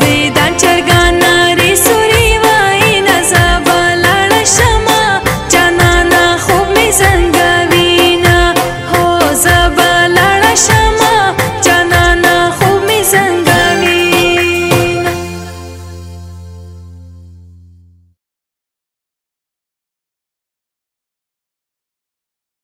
Zidane cel